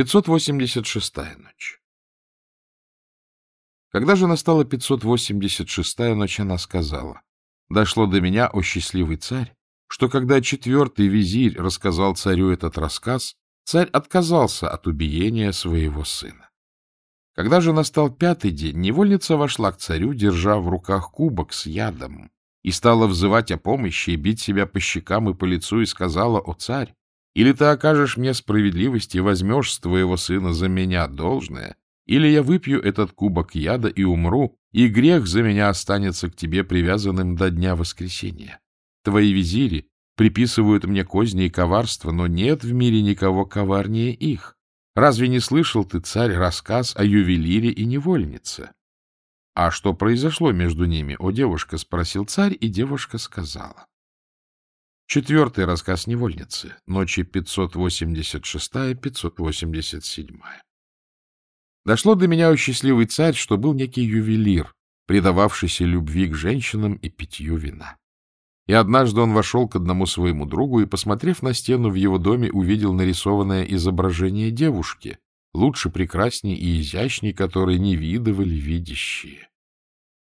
586-я ночь Когда же настала 586-я ночь, она сказала, «Дошло до меня, о счастливый царь, что когда четвертый визирь рассказал царю этот рассказ, царь отказался от убиения своего сына. Когда же настал пятый день, невольница вошла к царю, держа в руках кубок с ядом, и стала взывать о помощи и бить себя по щекам и по лицу, и сказала, «О царь, или ты окажешь мне справедливость и возьмешь с твоего сына за меня должное, или я выпью этот кубок яда и умру, и грех за меня останется к тебе привязанным до дня воскресения. Твои визири приписывают мне козни и коварство, но нет в мире никого коварнее их. Разве не слышал ты, царь, рассказ о ювелире и невольнице? — А что произошло между ними, о девушка? — спросил царь, и девушка сказала. Четвертый рассказ невольницы, ночи 586-587. Дошло до меня, о счастливый царь, что был некий ювелир, предававшийся любви к женщинам и питью вина. И однажды он вошел к одному своему другу и, посмотрев на стену в его доме, увидел нарисованное изображение девушки, лучше, прекрасней и изящней, которой не видывали видящие.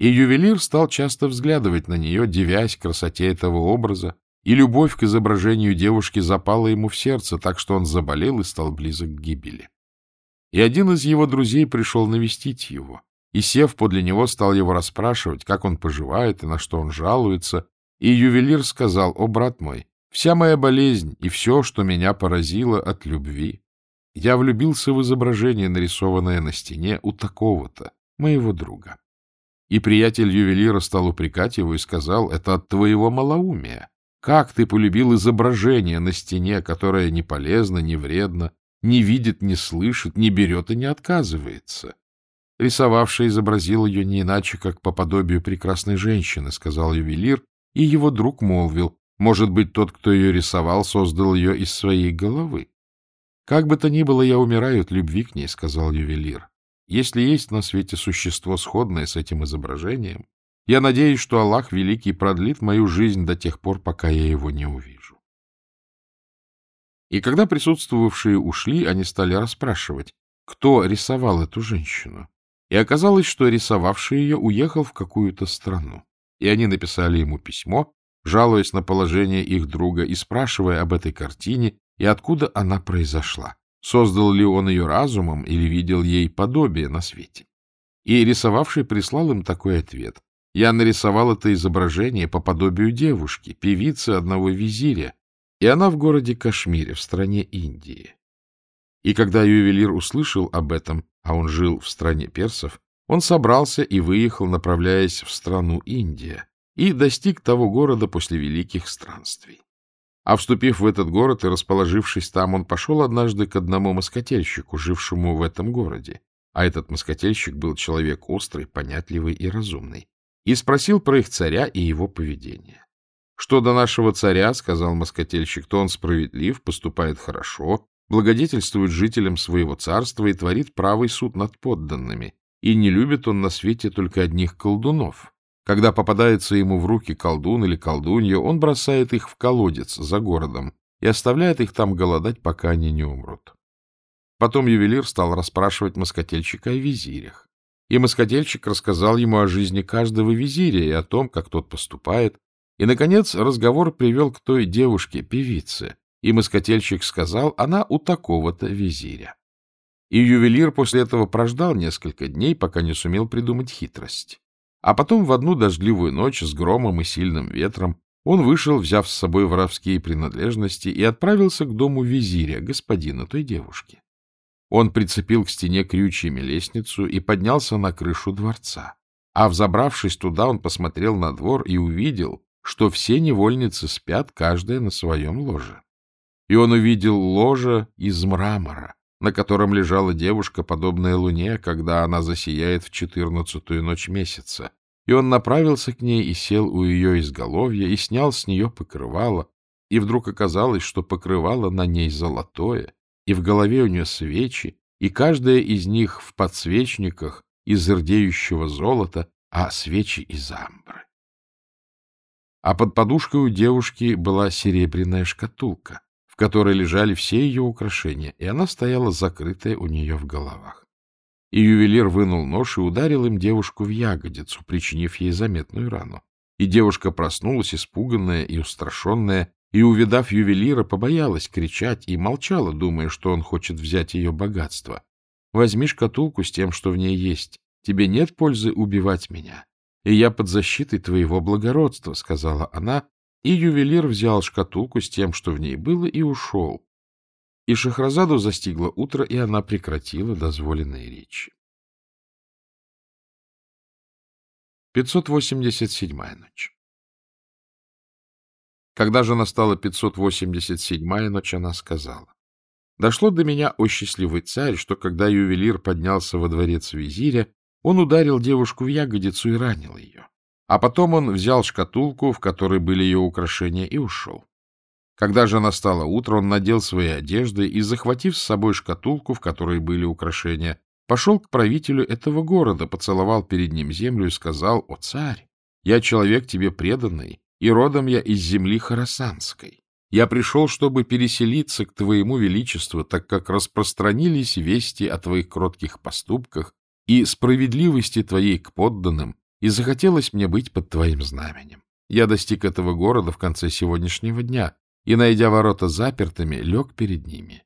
И ювелир стал часто взглядывать на нее, девясь красоте этого образа, и любовь к изображению девушки запала ему в сердце, так что он заболел и стал близок к гибели. И один из его друзей пришел навестить его, и, сев подле него, стал его расспрашивать, как он поживает и на что он жалуется, и ювелир сказал, «О, брат мой, вся моя болезнь и все, что меня поразило от любви, я влюбился в изображение, нарисованное на стене у такого-то, моего друга». И приятель ювелира стал упрекать его и сказал, «Это от твоего малоумия. Как ты полюбил изображение на стене, которое не полезно, не вредно, не видит, не слышит, не берет и не отказывается?» Рисовавший изобразил ее не иначе, как по подобию прекрасной женщины, — сказал ювелир, и его друг молвил, может быть, тот, кто ее рисовал, создал ее из своей головы. «Как бы то ни было, я умираю от любви к ней», — сказал ювелир. «Если есть на свете существо, сходное с этим изображением, я надеюсь, что Аллах Великий продлит мою жизнь до тех пор, пока я его не увижу». И когда присутствовавшие ушли, они стали расспрашивать, кто рисовал эту женщину. И оказалось, что рисовавший ее уехал в какую-то страну и они написали ему письмо, жалуясь на положение их друга и спрашивая об этой картине и откуда она произошла, создал ли он ее разумом или видел ей подобие на свете. И рисовавший прислал им такой ответ. Я нарисовал это изображение по подобию девушки, певицы одного визиря, и она в городе Кашмире, в стране Индии. И когда ювелир услышал об этом, а он жил в стране персов, он собрался и выехал, направляясь в страну Индия, и достиг того города после великих странствий. А вступив в этот город и расположившись там, он пошел однажды к одному москательщику, жившему в этом городе. А этот москательщик был человек острый, понятливый и разумный. И спросил про их царя и его поведение. «Что до нашего царя, — сказал москательщик, — то он справедлив, поступает хорошо, благодетельствует жителям своего царства и творит правый суд над подданными, и не любит он на свете только одних колдунов. Когда попадается ему в руки колдун или колдунья, он бросает их в колодец за городом и оставляет их там голодать, пока они не умрут. Потом ювелир стал расспрашивать москательщика о визирях. И москательщик рассказал ему о жизни каждого визиря и о том, как тот поступает. И, наконец, разговор привел к той девушке, певице. И москательщик сказал, она у такого-то визиря. И ювелир после этого прождал несколько дней, пока не сумел придумать хитрость. А потом в одну дождливую ночь с громом и сильным ветром он вышел, взяв с собой воровские принадлежности, и отправился к дому визиря, господина той девушки. Он прицепил к стене крючьями лестницу и поднялся на крышу дворца. А взобравшись туда, он посмотрел на двор и увидел, что все невольницы спят, каждая на своем ложе. И он увидел ложе из мрамора, на котором лежала девушка, подобная луне, когда она засияет в четырнадцатую ночь месяца. И он направился к ней и сел у ее изголовья, и снял с нее покрывало, и вдруг оказалось, что покрывало на ней золотое, и в голове у нее свечи, и каждая из них в подсвечниках из рдеющего золота, а свечи из амбры. А под подушкой у девушки была серебряная шкатулка, в которой лежали все ее украшения, и она стояла закрытая у нее в головах. И ювелир вынул нож и ударил им девушку в ягодицу, причинив ей заметную рану. И девушка проснулась, испуганная и устрашенная, и, увидав ювелира, побоялась кричать и молчала, думая, что он хочет взять ее богатство. «Возьми шкатулку с тем, что в ней есть. Тебе нет пользы убивать меня. И я под защитой твоего благородства», — сказала она, и ювелир взял шкатулку с тем, что в ней было, и ушел. И Шахразаду застигло утро, и она прекратила дозволенные речи. 587-я ночь Когда же настала 587-я ночь, она сказала, «Дошло до меня, о счастливый царь, что когда ювелир поднялся во дворец визиря, он ударил девушку в ягодицу и ранил ее. А потом он взял шкатулку, в которой были ее украшения, и ушел. Когда же настало утро, он надел свои одежды и, захватив с собой шкатулку, в которой были украшения, пошел к правителю этого города, поцеловал перед ним землю и сказал, «О, царь, я человек тебе преданный, и родом я из земли Харасанской. Я пришел, чтобы переселиться к твоему величеству, так как распространились вести о твоих кротких поступках и справедливости твоей к подданным, и захотелось мне быть под твоим знаменем. Я достиг этого города в конце сегодняшнего дня, и, найдя ворота запертыми, лег перед ними.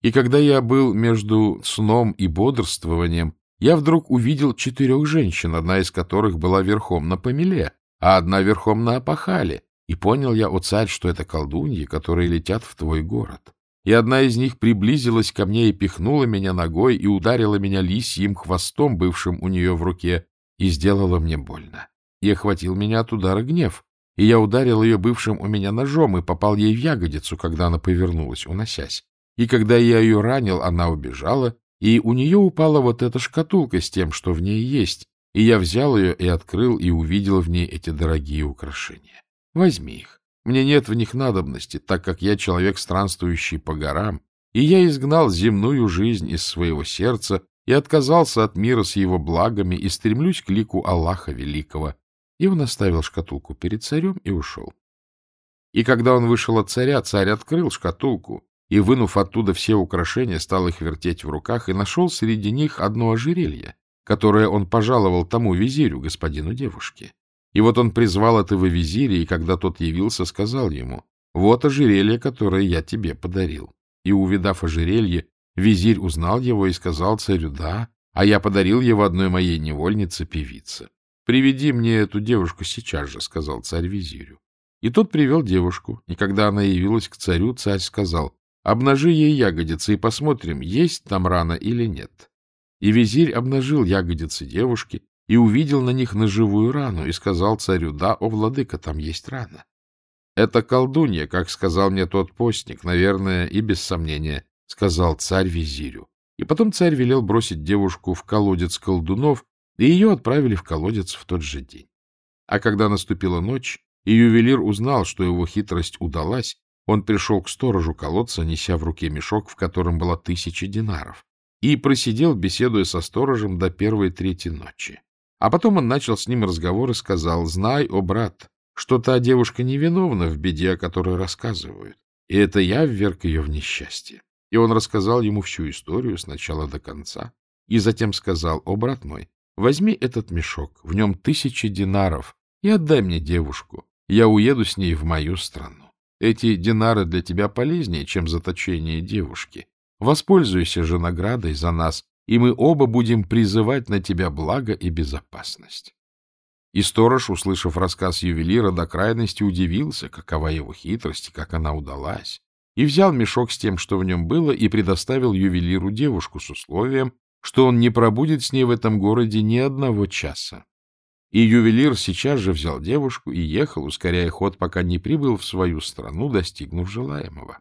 И когда я был между сном и бодрствованием, я вдруг увидел четырех женщин, одна из которых была верхом на помеле, а одна верхом на опахале, и понял я, о царь, что это колдуньи, которые летят в твой город. И одна из них приблизилась ко мне и пихнула меня ногой и ударила меня лисьим хвостом, бывшим у нее в руке, и сделала мне больно. И охватил меня от удара гнев, и я ударил ее бывшим у меня ножом и попал ей в ягодицу, когда она повернулась, уносясь. И когда я ее ранил, она убежала, и у нее упала вот эта шкатулка с тем, что в ней есть, и я взял ее и открыл, и увидел в ней эти дорогие украшения. Возьми их. Мне нет в них надобности, так как я человек, странствующий по горам, и я изгнал земную жизнь из своего сердца и отказался от мира с его благами и стремлюсь к лику Аллаха Великого. И он оставил шкатулку перед царем и ушел. И когда он вышел от царя, царь открыл шкатулку, и, вынув оттуда все украшения, стал их вертеть в руках и нашел среди них одно ожерелье, которое он пожаловал тому визирю, господину девушки. И вот он призвал этого визиря, и когда тот явился, сказал ему, «Вот ожерелье, которое я тебе подарил». И, увидав ожерелье, визирь узнал его и сказал царю, «Да, а я подарил его одной моей невольнице-певице». «Приведи мне эту девушку сейчас же», — сказал царь визирю. И тот привел девушку, и когда она явилась к царю, царь сказал, Обнажи ей ягодицы и посмотрим, есть там рана или нет. И визирь обнажил ягодицы девушки и увидел на них ножевую рану и сказал царю, да, о, владыка, там есть рана. Это колдунья, как сказал мне тот постник, наверное, и без сомнения, сказал царь визирю. И потом царь велел бросить девушку в колодец колдунов, и ее отправили в колодец в тот же день. А когда наступила ночь, и ювелир узнал, что его хитрость удалась, он пришел к сторожу колодца, неся в руке мешок, в котором была тысяча динаров, и просидел, беседуя со сторожем до первой трети ночи. А потом он начал с ним разговор и сказал, «Знай, о брат, что та девушка невиновна в беде, о которой рассказывают, и это я вверг ее в несчастье». И он рассказал ему всю историю с начала до конца, и затем сказал, «О, брат мой, возьми этот мешок, в нем тысячи динаров, и отдай мне девушку, я уеду с ней в мою страну». Эти динары для тебя полезнее, чем заточение девушки. Воспользуйся же наградой за нас, и мы оба будем призывать на тебя благо и безопасность. И сторож, услышав рассказ ювелира, до крайности удивился, какова его хитрость и как она удалась, и взял мешок с тем, что в нем было, и предоставил ювелиру девушку с условием, что он не пробудет с ней в этом городе ни одного часа. И ювелир сейчас же взял девушку и ехал, ускоряя ход, пока не прибыл в свою страну, достигнув желаемого.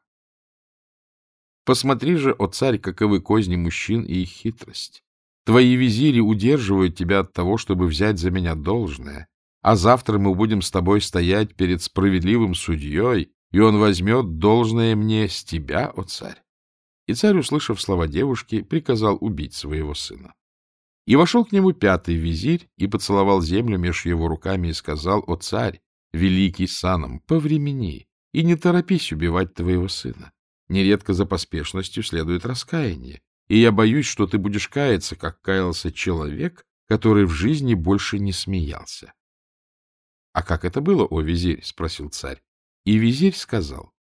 Посмотри же, о царь, каковы козни мужчин и их хитрость. Твои визири удерживают тебя от того, чтобы взять за меня должное, а завтра мы будем с тобой стоять перед справедливым судьей, и он возьмет должное мне с тебя, о царь. И царь, услышав слова девушки, приказал убить своего сына. И вошел к нему пятый визирь и поцеловал землю меж его руками и сказал, «О царь, великий саном, повремени и не торопись убивать твоего сына. Нередко за поспешностью следует раскаяние, и я боюсь, что ты будешь каяться, как каялся человек, который в жизни больше не смеялся. — А как это было, о визирь? — спросил царь. И визирь сказал,